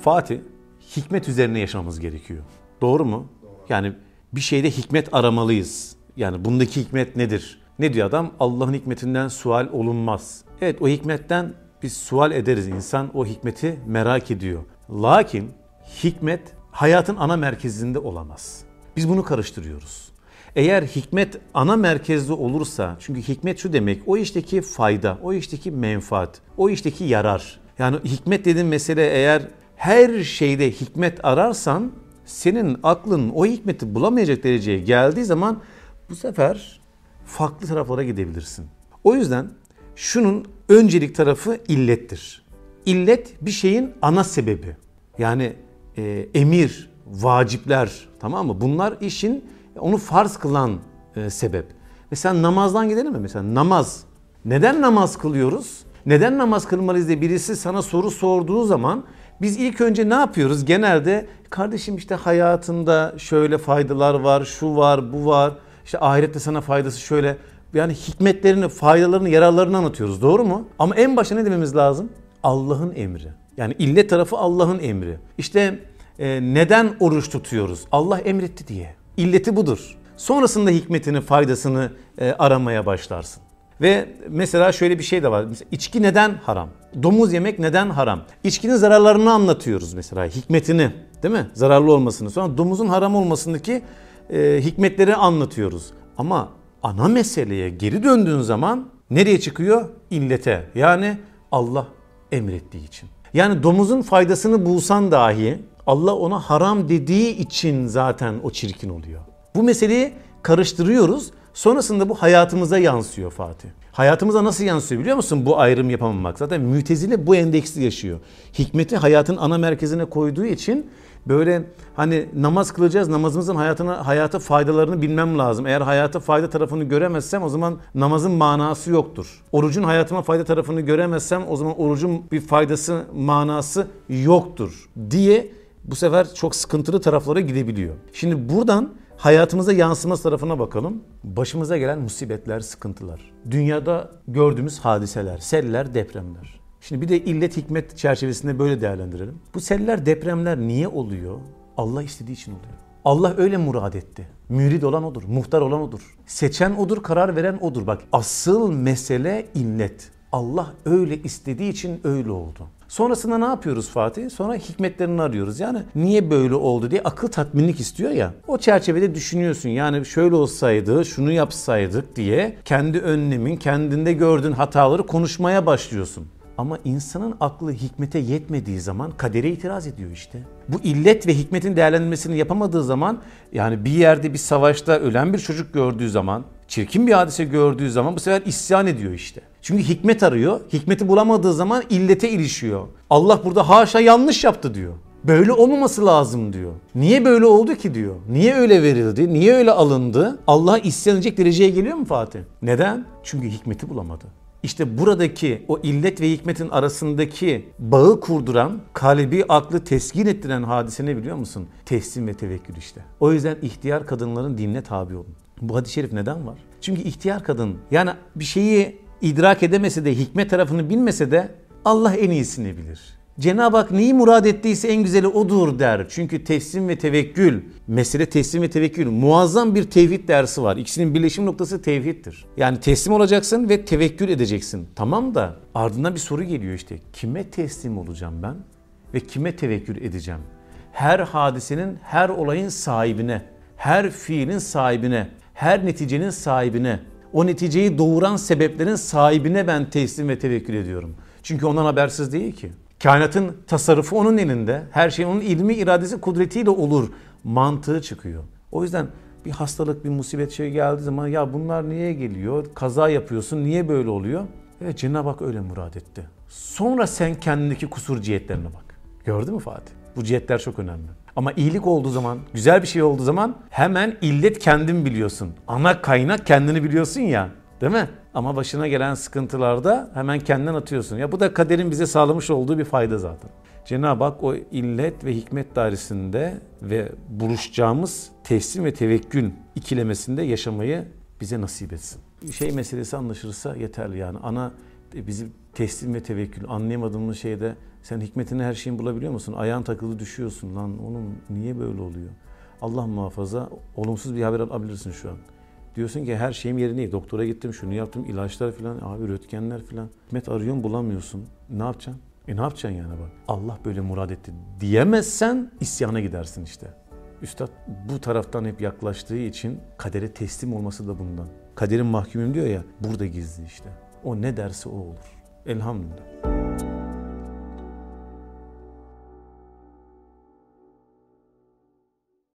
Fatih, hikmet üzerine yaşamamız gerekiyor. Doğru mu? Yani bir şeyde hikmet aramalıyız. Yani bundaki hikmet nedir? Ne diyor adam? Allah'ın hikmetinden sual olunmaz. Evet o hikmetten biz sual ederiz. İnsan o hikmeti merak ediyor. Lakin hikmet hayatın ana merkezinde olamaz. Biz bunu karıştırıyoruz. Eğer hikmet ana merkezde olursa, çünkü hikmet şu demek, o işteki fayda, o işteki menfaat, o işteki yarar. Yani hikmet dediğin mesele eğer her şeyde hikmet ararsan, senin aklın o hikmeti bulamayacak dereceye geldiği zaman bu sefer farklı taraflara gidebilirsin. O yüzden şunun öncelik tarafı illettir. İllet bir şeyin ana sebebi. Yani e, emir, vacipler tamam mı? Bunlar işin onu farz kılan e, sebep. Mesela namazdan gidelim mi? Mesela namaz. Neden namaz kılıyoruz? Neden namaz kılmalıyız diye birisi sana soru sorduğu zaman biz ilk önce ne yapıyoruz? Genelde kardeşim işte hayatında şöyle faydalar var, şu var, bu var. İşte ahirette sana faydası şöyle. Yani hikmetlerini, faydalarını, yararlarını anlatıyoruz. Doğru mu? Ama en başta ne dememiz lazım? Allah'ın emri. Yani illet tarafı Allah'ın emri. İşte e, neden oruç tutuyoruz? Allah emretti diye. İlleti budur. Sonrasında hikmetini, faydasını e, aramaya başlarsın. Ve mesela şöyle bir şey de var. Mesela içki neden haram? Domuz yemek neden haram? İçkinin zararlarını anlatıyoruz mesela, hikmetini, değil mi? Zararlı olmasını. Sonra domuzun haram olmasındaki e, hikmetleri anlatıyoruz. Ama ana meseleye geri döndüğün zaman nereye çıkıyor? İllete. Yani Allah emrettiği için. Yani domuzun faydasını bulsan dahi Allah ona haram dediği için zaten o çirkin oluyor. Bu meseleyi karıştırıyoruz. Sonrasında bu hayatımıza yansıyor Fatih. Hayatımıza nasıl yansıyor biliyor musun bu ayrım yapamamak? Zaten mütezile bu endeksli yaşıyor. Hikmeti hayatın ana merkezine koyduğu için böyle hani namaz kılacağız namazımızın hayatına hayata faydalarını bilmem lazım. Eğer hayata fayda tarafını göremezsem o zaman namazın manası yoktur. Orucun hayatıma fayda tarafını göremezsem o zaman orucun bir faydası manası yoktur diye bu sefer çok sıkıntılı taraflara gidebiliyor. Şimdi buradan hayatımıza yansıması tarafına bakalım. Başımıza gelen musibetler, sıkıntılar. Dünyada gördüğümüz hadiseler, seller, depremler. Şimdi bir de illet hikmet çerçevesinde böyle değerlendirelim. Bu seller, depremler niye oluyor? Allah istediği için oluyor. Allah öyle murad etti. Mürid olan odur, muhtar olan odur. Seçen odur, karar veren odur. Bak asıl mesele illet. Allah öyle istediği için öyle oldu. Sonrasında ne yapıyoruz Fatih? Sonra hikmetlerini arıyoruz. Yani niye böyle oldu diye akıl tatminlik istiyor ya. O çerçevede düşünüyorsun. Yani şöyle olsaydı, şunu yapsaydık diye kendi önlemin, kendinde gördüğün hataları konuşmaya başlıyorsun. Ama insanın aklı hikmete yetmediği zaman kadere itiraz ediyor işte. Bu illet ve hikmetin değerlendirmesini yapamadığı zaman yani bir yerde bir savaşta ölen bir çocuk gördüğü zaman, çirkin bir hadise gördüğü zaman bu sefer isyan ediyor işte. Çünkü hikmet arıyor. Hikmeti bulamadığı zaman illete ilişiyor. Allah burada haşa yanlış yaptı diyor. Böyle olmaması lazım diyor. Niye böyle oldu ki diyor. Niye öyle verildi? Niye öyle alındı? Allah isyan dereceye geliyor mu Fatih? Neden? Çünkü hikmeti bulamadı. İşte buradaki o illet ve hikmetin arasındaki bağı kurduran, kalbi aklı teskin ettiren hadise ne biliyor musun? Teslim ve tevekkül işte. O yüzden ihtiyar kadınların dinine tabi olun. Bu hadis-i şerif neden var? Çünkü ihtiyar kadın yani bir şeyi idrak edemese de hikmet tarafını bilmese de Allah en iyisini bilir. Cenab-ı Hak neyi murad ettiyse en güzeli odur der. Çünkü teslim ve tevekkül, mesele teslim ve tevekkül muazzam bir tevhid dersi var. İkisinin birleşim noktası tevhiddir. Yani teslim olacaksın ve tevekkül edeceksin. Tamam da ardından bir soru geliyor işte. Kime teslim olacağım ben ve kime tevekkül edeceğim? Her hadisenin, her olayın sahibine, her fiilin sahibine, her neticenin sahibine, o neticeyi doğuran sebeplerin sahibine ben teslim ve tevekkül ediyorum. Çünkü ondan habersiz değil ki. Kainatın tasarrufu onun elinde. Her şey onun ilmi, iradesi, kudretiyle olur. Mantığı çıkıyor. O yüzden bir hastalık, bir musibet şey geldiği zaman ya bunlar niye geliyor? Kaza yapıyorsun, niye böyle oluyor? Evet Cenab-ı Hak öyle murad etti. Sonra sen kendindeki kusur cihetlerine bak. Gördün mü Fatih? Bu cihetler çok önemli. Ama iyilik olduğu zaman, güzel bir şey olduğu zaman hemen illet kendin biliyorsun. Ana kaynak kendini biliyorsun ya. Değil mi? Ama başına gelen sıkıntılarda hemen kendinden atıyorsun. Ya bu da kaderin bize sağlamış olduğu bir fayda zaten. Cenab-ı Hak o illet ve hikmet dairesinde ve buluşacağımız teslim ve tevekkül ikilemesinde yaşamayı bize nasip etsin. Şey meselesi anlaşılırsa yeterli yani. Ana bizim teslim ve tevekkül anlayamadığımız şeyde Sen hikmetini her şeyin bulabiliyor musun? Ayağın takılı düşüyorsun lan. Oğlum niye böyle oluyor? Allah muhafaza olumsuz bir haber alabilirsin şu an. Diyorsun ki her şeyim yerindeydi. Doktora gittim, şunu yaptım, ilaçlar falan, abi röntgenler falan. Hikmet arıyorsun bulamıyorsun. Ne yapacaksın? E ne yapacaksın yani bak? Allah böyle murad etti diyemezsen isyana gidersin işte. Üstad bu taraftan hep yaklaştığı için kadere teslim olması da bundan. Kaderin mahkumuyum diyor ya burada gizli işte. O ne derse o olur. Elhamdülillah.